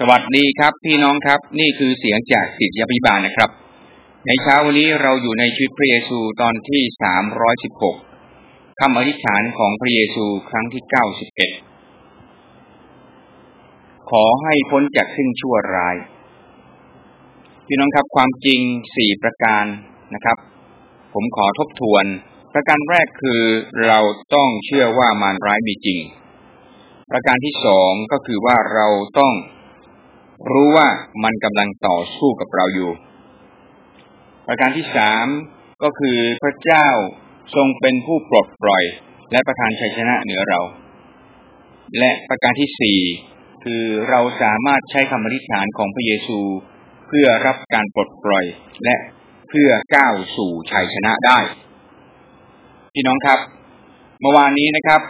สวัสดีครับพี่น้องครับ นี่คือเสียงจากสิทธิพิบาลนะครับ ในเช้าวันนี้เราอยู่ในชีวิตพระเยซูตอนที่สามร้อยสิบหกคำอธิษฐานของพระเยซูครั้งที่เก้าสิบเอ็ดขอให้พ้นจากซึ่งชั่วร้าย พี่น้องครับความจริงสี่ประการนะครับ ผมขอทบทวน ประการแรกคือเราต้องเชื่อว่ามารร้ายมีจริง ประการที่สองก็คือว่าเราต้อง รู้ว่ามันกำลังต่อสู้กับเราอยู่ ประการที่สามก็คือพระเจ้าทรงเป็นผู้ปลดปล่อย และประทานชัยชนะเหนือเรา และประการที่สี่คือเราสามารถใช้คำอธิษฐานของพระเยซู เพื่อรับการปลดปล่อย และเพื่อก้าวสู่ชัยชนะได้ พี่น้องครับ เมื่อวานนี้นะครับ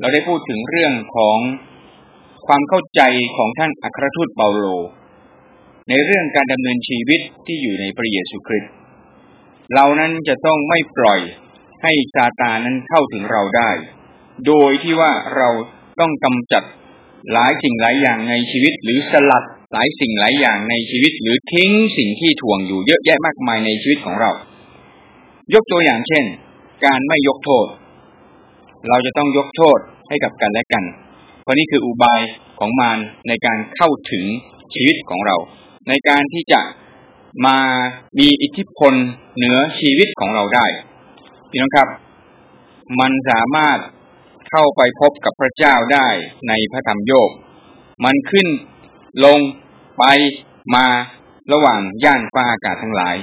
เราได้พูดถึงเรื่องของ ความเข้าใจของท่านอัครทูตเปาโล ในเรื่องการดำเนินชีวิตที่อยู่ในพระเยซูคริสต์เรานั้นจะต้องไม่ปล่อยให้ซาตานั้นเข้าถึงเราได้ โดยที่ว่าเราต้องกำจัดหลายสิ่งหลายอย่างในชีวิต หรือสลัดหลายสิ่งหลายอย่างในชีวิต หรือทิ้งสิ่งที่ถ่วงอยู่เยอะแยะมากมายในชีวิตของเรา ยกตัวอย่างเช่น การไม่ยกโทษ เราจะต้องยกโทษให้กับกันและกัน เพราะนี่คืออุบายของมารในการเข้าถึงชีวิตของเรา ในการที่จะมามีอิทธิพลเหนือชีวิตของเราได้พี่น้องครับ มันสามารถเข้าไปพบกับพระเจ้าได้ในพระธรรมโยบมันขึ้นลงไปมาระหว่างย่านฟ้าอากาศทั้งหลาย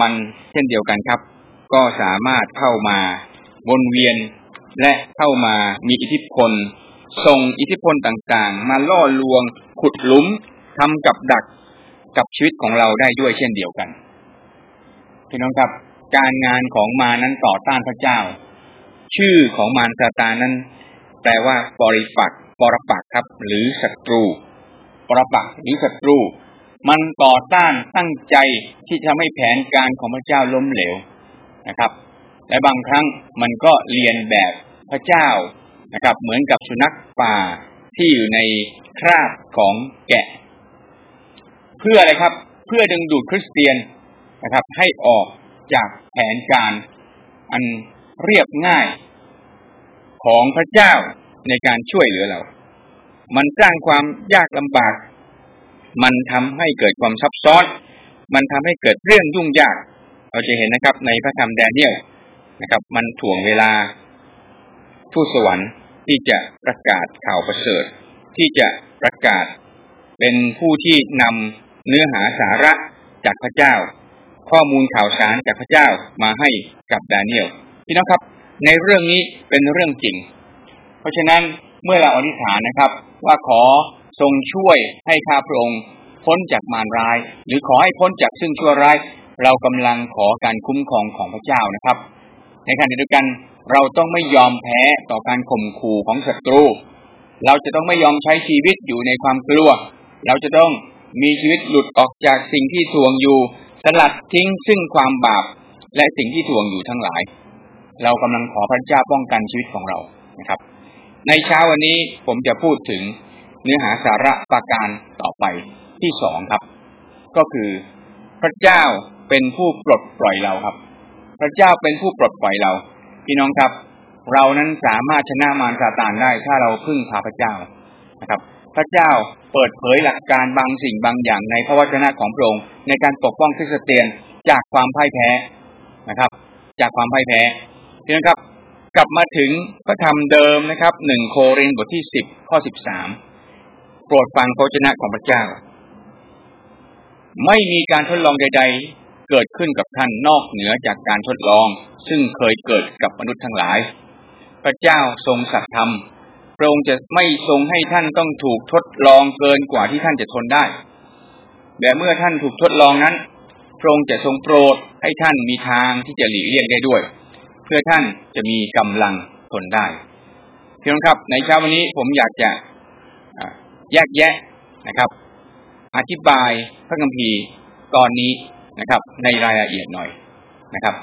มันเช่นเดียวกันครับ ก็สามารถเข้ามาวนเวียนและเข้ามามีอิทธิพล ส่งอิทธิพลต่างๆ มาล่อลวง ขุดลุมทำกับดักกับชีวิตของเราได้ด้วยเช่นเดียวกันพี่น้องครับการงานของมานั้นต่อต้านพระเจ้า ชื่อของมารซาตานั้น แปลว่าปริปักปรปักครับ หรือศัตรู ปรปักหรือศัตรู มันต่อต้านตั้งใจที่จะให้แผนการของพระเจ้าล้มเหลวนะครับ และบางครั้งมันก็เรียนแบบพระเจ้า นะครับ เหมือนกับสุนัขป่าที่อยู่ในคราบของแกะ เพื่ออะไรครับ เพื่อดึงดูดคริสเตียนนะครับ ให้ออกจากแผนการอันเรียบง่ายของพระเจ้าในการช่วยเหลือเรา มันสร้างความยากลำบาก มันทำให้เกิดความซับซ้อน มันทำให้เกิดเรื่องยุ่งยาก เราจะเห็นนะครับในพระธรรมแดเนียลนะครับ มันถ่วงเวลา ทูตสวรรค์ที่จะประกาศข่าวประเสริฐ ที่จะประกาศ เป็นผู้ที่นำเนื้อหาสาระจากพระเจ้า ข้อมูลข่าวสารจากพระเจ้ามาให้กับดาเนียลพี่น้องครับ ในเรื่องนี้เป็นเรื่องจริง เพราะฉะนั้นเมื่อเราอธิษฐานนะครับ ว่าขอทรงช่วยให้ข้าพระองค์พ้นจากมารร้าย หรือขอให้พ้นจากซึ่งชั่วร้าย เรากำลังขอการคุ้มครองของพระเจ้านะครับ ในขณะเดียวกัน เราต้องไม่ยอมแพ้ต่อการข่มขู่ของศัตรู เราจะต้องไม่ยอมใช้ชีวิตอยู่ในความกลัว เราจะต้องมีชีวิตหลุดออกจากสิ่งที่ทวงอยู่ สลัดทิ้งซึ่งความบาปและสิ่งที่ทวงอยู่ทั้งหลาย เรากำลังขอพระเจ้าป้องกันชีวิตของเรานะครับ ในเช้าวันนี้ผมจะพูดถึงเนื้อหาสาระประการต่อไปที่สองครับ ก็คือพระเจ้าเป็นผู้ปลดปล่อยเราครับ พระเจ้าเป็นผู้ปลดปล่อยเรา พี่น้องครับ เรานั้นสามารถชนะมารซาตานได้ถ้าเราพึ่งพาพระเจ้านะครับ พระเจ้าเปิดเผยหลักการบางสิ่งบางอย่างในพระวจนะของพระองค์ในการปกป้องคริสเตียนจากความพ่ายแพ้นะครับ จากความพ่ายแพ้พี่น้องครับกลับมาถึงพระธรรมเดิมนะครับหนึ่งโครินบทที่สิบข้อสิบสามโปรดฟังพระวจนะของพระเจ้า ไม่มีการทดลองใด ๆ เกิดขึ้นกับท่านนอกเหนือจากการทดลอง ซึ่งเคยเกิดกับมนุษย์ทั้งหลาย พระเจ้าทรงสัตย์ธรรม พระองค์จะไม่ทรงให้ท่านต้องถูกทดลองเกินกว่าที่ท่านจะทนได้ แต่เมื่อท่านถูกทดลองนั้น พระองค์จะทรงโปรดให้ท่านมีทางที่จะหลีกเลี่ยงได้ด้วย เพื่อท่านจะมีกำลังทนได้พี่น้องครับ ในเช้าวันนี้ผมอยากจะแยกแยะนะครับ อธิบายพระคัมภีร์ตอนนี้นะครับ ในรายละเอียดหน่อยนะครับ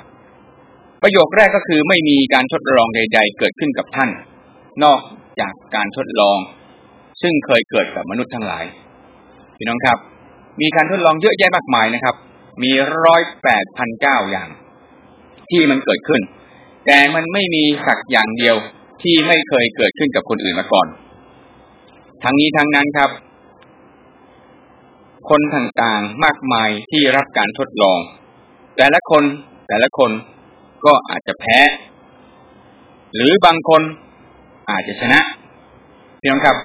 ประโยคแรกก็คือไม่มีการทดลองใด ๆ เกิดขึ้นกับท่าน นอกจากการทดลอง ซึ่งเคยเกิดกับมนุษย์ทั้งหลายพี่น้องครับ มีการทดลองเยอะแยะมากมายนะครับ มีร้อยแปดพันเก้าอย่าง ที่มันเกิดขึ้น แต่มันไม่มีสักอย่างเดียวที่ไม่เคยเกิดขึ้นกับคนอื่นมาก่อน ทั้งนี้ทั้งนั้นครับ คนต่างๆมากมายที่รับการทดลอง แต่ละคนแต่ละคน ก็อาจจะแพ้ หรือบางคนอาจจะชนะพี่น้องครับ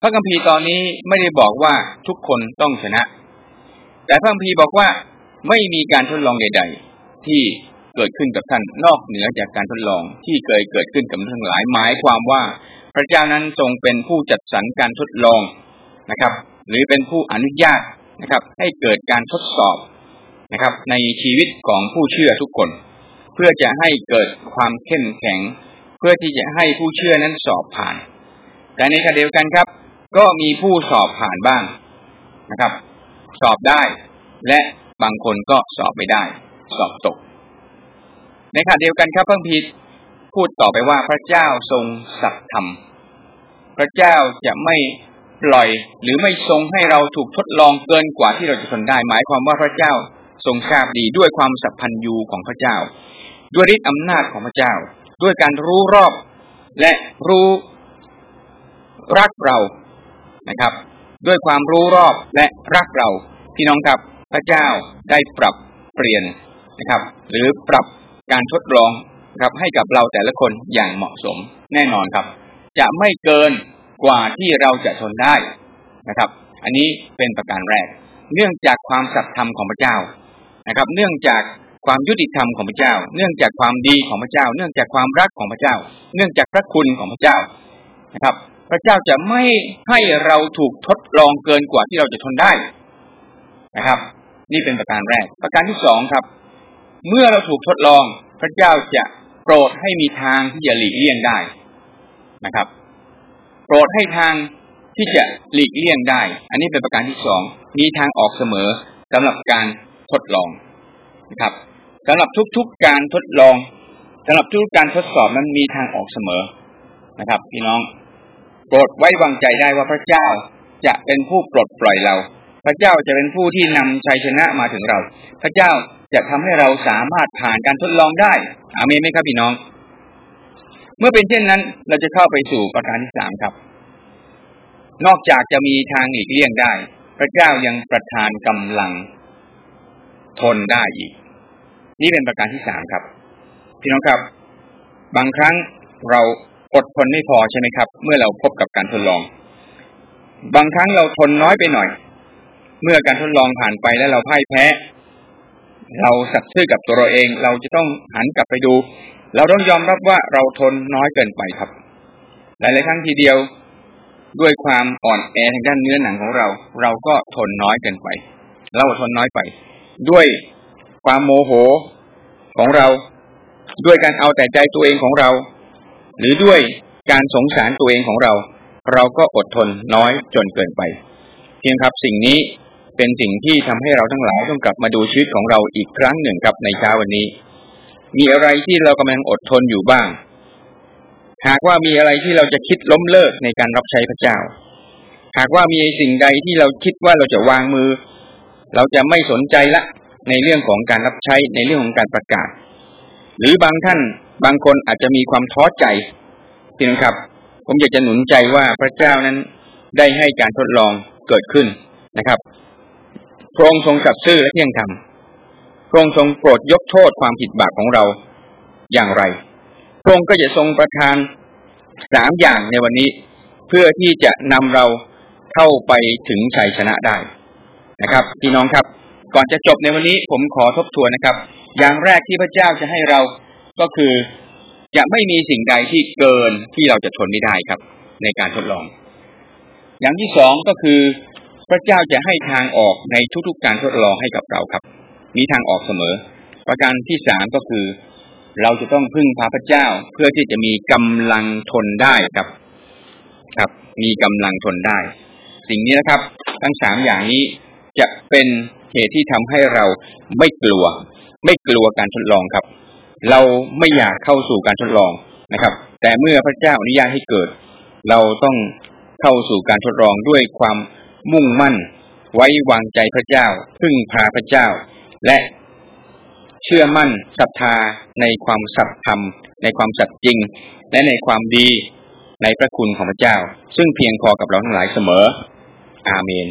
พระคัมภีร์ตอนนี้ไม่ได้บอกว่าทุกคนต้องชนะ แต่พระคัมภีร์บอกว่าไม่มีการทดลองใด ๆ ที่เกิดขึ้นกับท่านนอกเหนือจากการทดลองที่เคยเกิดขึ้นกับทั้งหลายหมายความว่า พระเจ้านั้นทรงเป็นผู้จัดสรรการทดลองนะครับ หรือเป็นผู้อนุญาตนะครับ ให้เกิดการทดสอบนะครับ ในชีวิตของผู้เชื่อทุกคน เพื่อจะให้เกิดความเข้มแข็ง เพื่อที่จะให้ผู้เชื่อนั้นสอบผ่าน แต่ในขณะเดียวกันครับ ก็มีผู้สอบผ่านบ้างนะครับ สอบได้ และบางคนก็สอบไม่ได้ สอบตก ในขณะเดียวกันครับพระพีพูดต่อไปว่าพระเจ้าทรงสัตย์ธรรม พระเจ้าจะไม่ปล่อยหรือไม่ทรงให้เราถูกทดลองเกินกว่าที่เราจะทนได้ หมายความว่าพระเจ้าทรงทราบดีด้วยความสัพพัญญูของพระเจ้า ด้วยฤทธิอำนาจของพระเจ้า ด้วยการรู้รอบและรู้รักเรานะครับ ด้วยความรู้รอบและรักเราพี่น้องครับพระเจ้าได้ปรับเปลี่ยนนะครับ หรือปรับการทดลองครับให้กับเราแต่ละคนอย่างเหมาะสมแน่นอนครับ จะไม่เกินกว่าที่เราจะทนได้นะครับ อันนี้เป็นประการแรก เนื่องจากความสัตย์ธรรมของพระเจ้านะครับ เนื่องจาก ความยุติธรรมของพระเจ้า เนื่องจากความดีของพระเจ้า เนื่องจากความรักของพระเจ้า เนื่องจากพระคุณของพระเจ้านะครับ พระเจ้าจะไม่ให้เราถูกทดลองเกินกว่าที่เราจะทนได้นะครับ นี่เป็นประการแรก ประการที่สองครับ เมื่อเราถูกทดลอง พระเจ้าจะโปรดให้มีทางที่จะหลีกเลี่ยงได้นะครับ โปรดให้ทางที่จะหลีกเลี่ยงได้ อันนี้เป็นประการที่สองมีทางออกเสมอสำหรับการทดลองนะครับ สำหรับทุกๆการทดลองสำหรับทุกการทดสอบนั้นมีทางออกเสมอนะครับ พี่น้องโปรดไว้วางใจได้ว่าพระเจ้าจะเป็นผู้ปลดปล่อยเรา พระเจ้าจะเป็นผู้ที่นำชัยชนะมาถึงเรา พระเจ้าจะทำให้เราสามารถผ่านการทดลองได้ อาเมนไหมครับพี่น้อง เมื่อเป็นเช่นนั้น เราจะเข้าไปสู่ประการที่สามครับ นอกจากจะมีทางอีกเลี่ยงได้ พระเจ้ายังประทานกำลัง ทนได้อีก นี่เป็นประการที่สามครับ พี่น้องครับ บางครั้งเราอดทนไม่พอใช่ไหมครับ เมื่อเราพบกับการทดลอง บางครั้งเราทนน้อยไปหน่อย เมื่อการทดลองผ่านไปแล้วเราพ่ายแพ้ เราสัตย์ซื่อกับตัวเราเอง เราจะต้องหันกลับไปดู เราต้องยอมรับว่าเราทนน้อยเกินไปครับ หลายๆครั้งทีเดียวด้วยความอ่อนแอทางด้านเนื้อหนังของเรา เราก็ทนน้อยเกินไป เราทนน้อยไป ด้วย ความโมโหของเรา ด้วยการเอาแต่ใจตัวเองของเรา หรือด้วยการสงสารตัวเองของเรา เราก็อดทนน้อยจนเกินไป เพียงครับสิ่งนี้เป็นสิ่งที่ทำให้เราทั้งหลายต้องกลับมาดูชีวิตของเราอีกครั้งหนึ่งครับในเช้าวันนี้ มีอะไรที่เรากำลังอดทนอยู่บ้าง หากว่ามีอะไรที่เราจะคิดล้มเลิกในการรับใช้พระเจ้า หากว่ามีสิ่งใดที่เราคิดว่าเราจะวางมือ เราจะไม่สนใจละ ในเรื่องของการรับใช้ในเรื่องของการประกาศ หรือบางท่านบางคนอาจจะมีความท้อใจพี่น้องครับ ผมอยากจะหนุนใจว่าพระเจ้านั้นได้ให้การทดลองเกิดขึ้นนะครับพระองค์ทรงสัตย์ซื่อและเที่ยงธรรมพระองค์ทรงโปรดยกโทษความผิดบาปของเราอย่างไรพระองค์ก็จะทรงประทานสามอย่างในวันนี้ เพื่อที่จะนำเราเข้าไปถึงชัยชนะได้นะครับ พี่น้องครับ ก่อนจะจบในวันนี้ผมขอทบทวนนะครับ อย่างแรกที่พระเจ้าจะให้เราก็คือจะไม่มีสิ่งใดที่เกินที่เราจะทนไม่ได้ครับ ในการทดลอง อย่างที่สองก็คือ พระเจ้าจะให้ทางออกในทุกๆการทดลองให้กับเราครับ มีทางออกเสมอ ประการที่สามก็คือ เราจะต้องพึ่งพาพระเจ้าเพื่อที่จะมีกำลังทนได้ครับ ครับ มีกำลังทนได้ สิ่งนี้นะครับ ทั้งสามอย่างนี้จะเป็น เหตุที่ทำให้เราไม่กลัว ไม่กลัวการทดลองครับ เราไม่อยากเข้าสู่การทดลองนะครับ แต่เมื่อพระเจ้าอนุญาตให้เกิด เราต้องเข้าสู่การทดลองด้วยความมุ่งมั่น ไว้วางใจพระเจ้าพึ่งพาพระเจ้า และเชื่อมั่นศรัทธาในความสัตย์ธรรม ในความสัตย์จริง และในความดีในพระคุณของพระเจ้า ซึ่งเพียงพอกับเราทั้งหลายเสมอ อาเมน